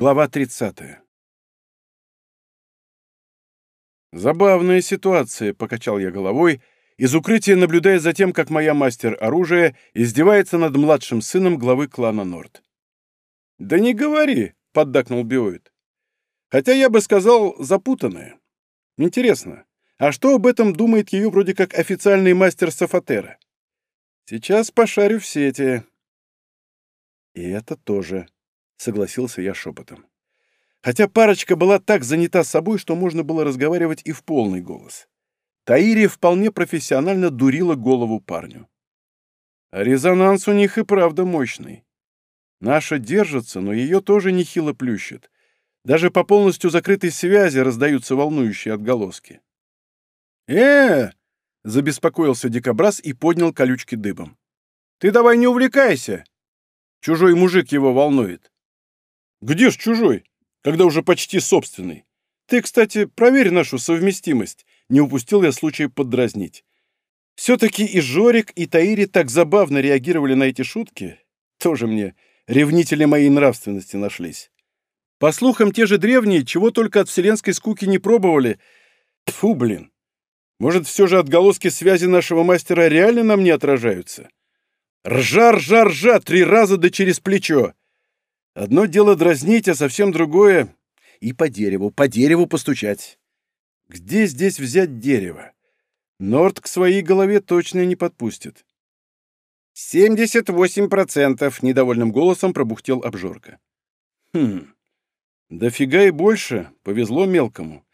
Глава 30. «Забавная ситуация», — покачал я головой, из укрытия наблюдая за тем, как моя мастер оружия издевается над младшим сыном главы клана Норд. «Да не говори», — поддакнул Биоид. «Хотя я бы сказал, запутанная. Интересно, а что об этом думает ее вроде как официальный мастер Сафатера? Сейчас пошарю в сети». «И это тоже», — согласился я шепотом. Хотя парочка была так занята собой, что можно было разговаривать и в полный голос. Таири вполне профессионально дурила голову парню. Резонанс у них и правда мощный. Наша держится, но ее тоже нехило плющит. Даже по полностью закрытой связи раздаются волнующие отголоски. э забеспокоился дикобраз и поднял колючки дыбом. «Ты давай не увлекайся!» Чужой мужик его волнует. «Где ж чужой?» когда уже почти собственный. Ты, кстати, проверь нашу совместимость. Не упустил я случая поддразнить. Все-таки и Жорик, и Таири так забавно реагировали на эти шутки. Тоже мне ревнители моей нравственности нашлись. По слухам, те же древние, чего только от вселенской скуки не пробовали. Тфу, блин. Может, все же отголоски связи нашего мастера реально на мне отражаются? Ржа, ржа, ржа, три раза да через плечо. Одно дело дразнить, а совсем другое — и по дереву, по дереву постучать. Где здесь взять дерево? Норд к своей голове точно не подпустит. «Семьдесят восемь процентов!» — недовольным голосом пробухтел обжорка. «Хм, дофига и больше, повезло мелкому.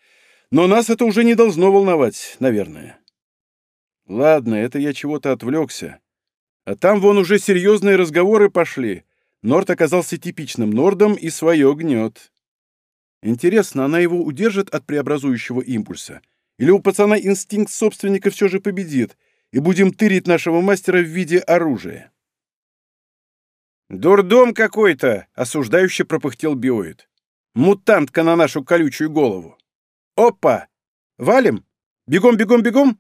Но нас это уже не должно волновать, наверное. Ладно, это я чего-то отвлекся. А там вон уже серьезные разговоры пошли. Норд оказался типичным Нордом и свое гнет. Интересно, она его удержит от преобразующего импульса? Или у пацана инстинкт собственника все же победит, и будем тырить нашего мастера в виде оружия? «Дурдом какой-то!» — осуждающе пропыхтел биоид. «Мутантка на нашу колючую голову!» «Опа! Валим? Бегом, бегом, бегом!»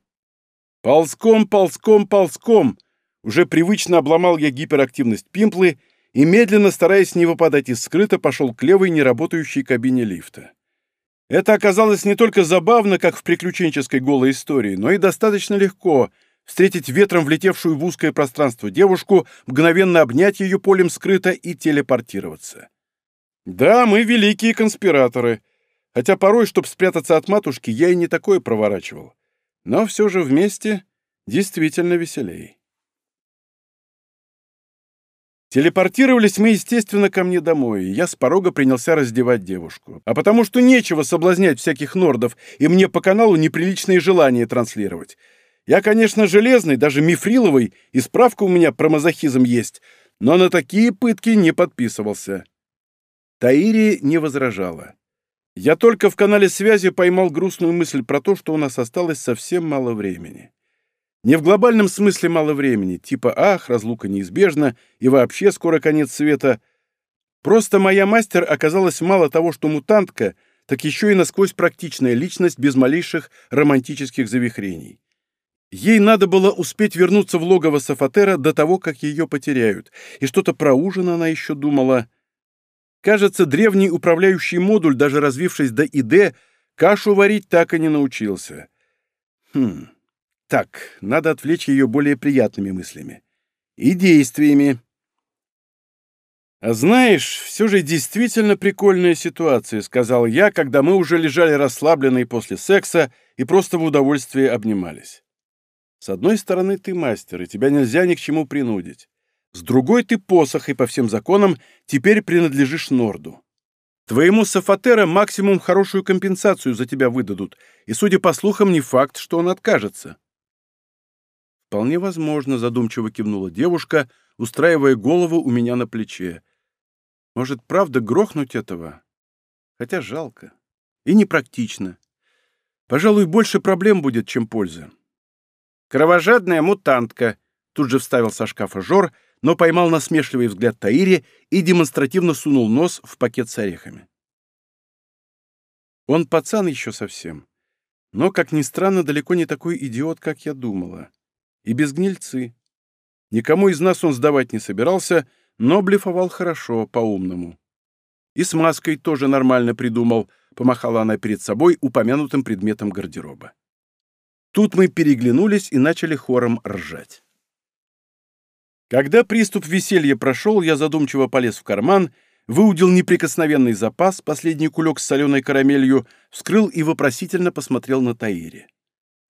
«Ползком, ползком, ползком!» Уже привычно обломал я гиперактивность пимплы — и, медленно, стараясь не выпадать из скрыта, пошел к левой неработающей кабине лифта. Это оказалось не только забавно, как в приключенческой голой истории, но и достаточно легко встретить ветром влетевшую в узкое пространство девушку, мгновенно обнять ее полем скрыто и телепортироваться. Да, мы великие конспираторы, хотя порой, чтобы спрятаться от матушки, я и не такое проворачивал. Но все же вместе действительно веселей. Телепортировались мы, естественно, ко мне домой, и я с порога принялся раздевать девушку. А потому что нечего соблазнять всяких нордов, и мне по каналу неприличные желания транслировать. Я, конечно, железный, даже мифриловый, и справка у меня про мазохизм есть, но на такие пытки не подписывался. Таири не возражала. Я только в канале связи поймал грустную мысль про то, что у нас осталось совсем мало времени. Не в глобальном смысле мало времени, типа «ах, разлука неизбежна» и вообще скоро конец света. Просто моя мастер оказалась мало того, что мутантка, так еще и насквозь практичная личность без малейших романтических завихрений. Ей надо было успеть вернуться в логово Сафатера до того, как ее потеряют, и что-то про ужин она еще думала. Кажется, древний управляющий модуль, даже развившись до ИД, кашу варить так и не научился. Хм... Так, надо отвлечь ее более приятными мыслями. И действиями. «А знаешь, все же действительно прикольная ситуация», — сказал я, когда мы уже лежали расслабленные после секса и просто в удовольствии обнимались. «С одной стороны, ты мастер, и тебя нельзя ни к чему принудить. С другой ты посох, и по всем законам теперь принадлежишь Норду. Твоему Сафатера максимум хорошую компенсацию за тебя выдадут, и, судя по слухам, не факт, что он откажется. «Вполне возможно», — задумчиво кивнула девушка, устраивая голову у меня на плече. «Может, правда грохнуть этого? Хотя жалко. И непрактично. Пожалуй, больше проблем будет, чем пользы». «Кровожадная мутантка», — тут же вставил со шкафа Жор, но поймал насмешливый взгляд Таири и демонстративно сунул нос в пакет с орехами. Он пацан еще совсем, но, как ни странно, далеко не такой идиот, как я думала и без гнильцы. Никому из нас он сдавать не собирался, но блефовал хорошо, по-умному. И с маской тоже нормально придумал, помахала она перед собой упомянутым предметом гардероба. Тут мы переглянулись и начали хором ржать. Когда приступ веселья прошел, я задумчиво полез в карман, выудил неприкосновенный запас, последний кулек с соленой карамелью, вскрыл и вопросительно посмотрел на Таире.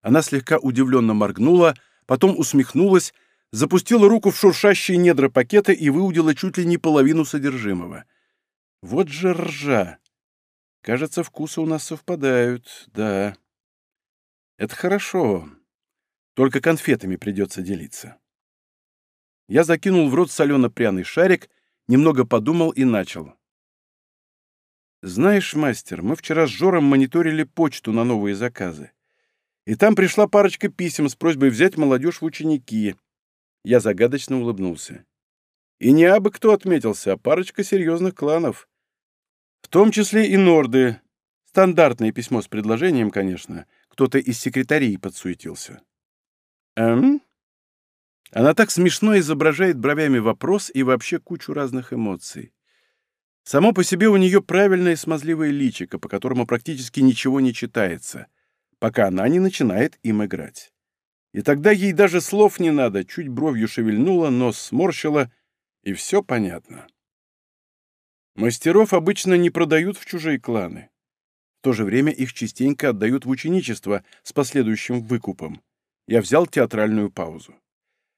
Она слегка удивленно моргнула, потом усмехнулась, запустила руку в шуршащие недра пакета и выудила чуть ли не половину содержимого. Вот же ржа! Кажется, вкусы у нас совпадают, да. Это хорошо. Только конфетами придется делиться. Я закинул в рот солено-пряный шарик, немного подумал и начал. «Знаешь, мастер, мы вчера с Жором мониторили почту на новые заказы. И там пришла парочка писем с просьбой взять молодежь в ученики. Я загадочно улыбнулся. И не абы кто отметился, а парочка серьезных кланов. В том числе и Норды. Стандартное письмо с предложением, конечно. Кто-то из секретарей подсуетился. «Эм?» Она так смешно изображает бровями вопрос и вообще кучу разных эмоций. Само по себе у нее правильное смазливое личико, по которому практически ничего не читается, пока она не начинает им играть. И тогда ей даже слов не надо, чуть бровью шевельнула, нос сморщила, и все понятно. Мастеров обычно не продают в чужие кланы. В то же время их частенько отдают в ученичество с последующим выкупом. Я взял театральную паузу.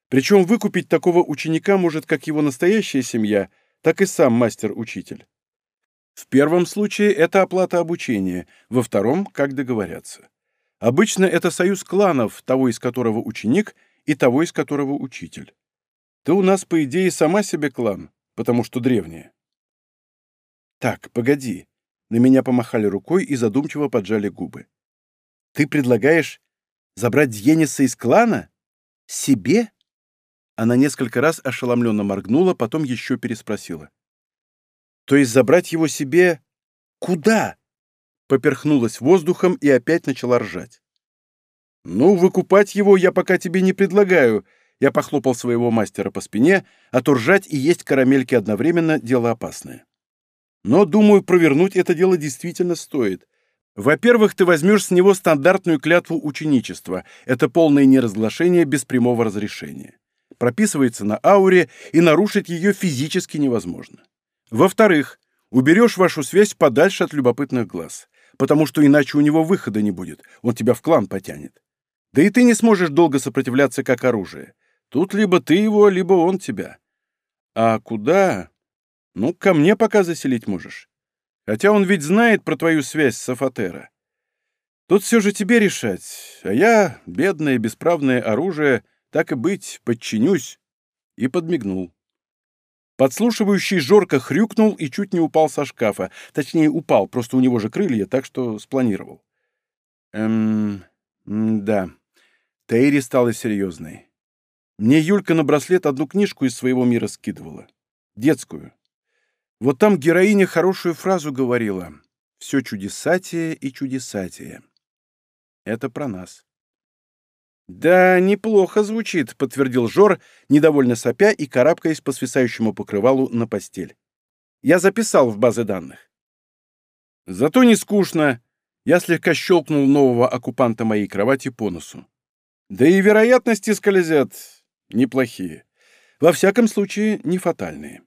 Причем выкупить такого ученика может как его настоящая семья, так и сам мастер-учитель. В первом случае это оплата обучения, во втором – как договорятся. Обычно это союз кланов, того из которого ученик и того из которого учитель. Ты у нас, по идее, сама себе клан, потому что древняя. Так, погоди. На меня помахали рукой и задумчиво поджали губы. Ты предлагаешь забрать Дьениса из клана? Себе? Она несколько раз ошеломленно моргнула, потом еще переспросила. «То есть забрать его себе... куда?» Поперхнулась воздухом и опять начала ржать. «Ну, выкупать его я пока тебе не предлагаю», я похлопал своего мастера по спине, а то ржать и есть карамельки одновременно — дело опасное. Но, думаю, провернуть это дело действительно стоит. Во-первых, ты возьмешь с него стандартную клятву ученичества. Это полное неразглашение без прямого разрешения прописывается на ауре, и нарушить ее физически невозможно. Во-вторых, уберешь вашу связь подальше от любопытных глаз, потому что иначе у него выхода не будет, он тебя в клан потянет. Да и ты не сможешь долго сопротивляться как оружие. Тут либо ты его, либо он тебя. А куда? Ну, ко мне пока заселить можешь. Хотя он ведь знает про твою связь с Афатера. Тут все же тебе решать, а я, бедное бесправное оружие — так и быть, подчинюсь!» И подмигнул. Подслушивающий Жорко хрюкнул и чуть не упал со шкафа. Точнее, упал, просто у него же крылья, так что спланировал. Эм, да. Тейри стала серьезной. Мне Юлька на браслет одну книжку из своего мира скидывала. Детскую. Вот там героиня хорошую фразу говорила. «Все чудесатие и чудесатие». Это про нас. «Да, неплохо звучит», — подтвердил Жор, недовольно сопя и карабкаясь по свисающему покрывалу на постель. «Я записал в базы данных». «Зато не скучно», — я слегка щелкнул нового оккупанта моей кровати по носу. «Да и вероятности скользят неплохие. Во всяком случае, не фатальные».